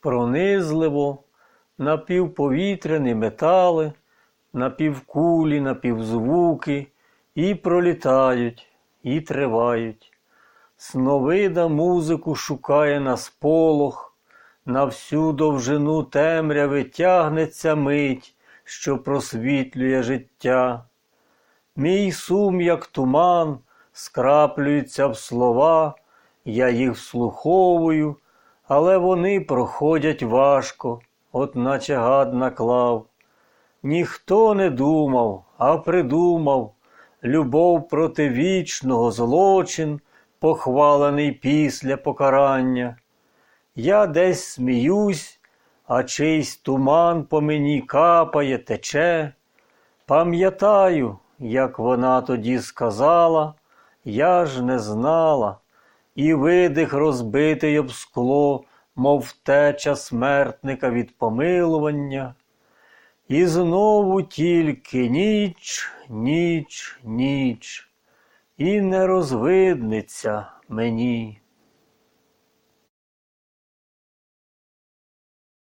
пронизливо, напівповітряні метали, напівкулі, напівзвуки, і пролітають, і тривають. Сновида музику шукає на сполох, на всю довжину темряви тягнеться мить, що просвітлює життя. Мій сум, як туман, скраплюється в слова, я їх вслуховую, але вони проходять важко, от наче гад наклав. Ніхто не думав, а придумав любов проти вічного злочин, похвалений після покарання. Я десь сміюсь, а чийсь туман по мені капає, тече. Пам'ятаю, як вона тоді сказала, я ж не знала, і видих розбитий об скло, мов втеча смертника від помилування. І знову тільки ніч, ніч, ніч, і не розвидниться мені.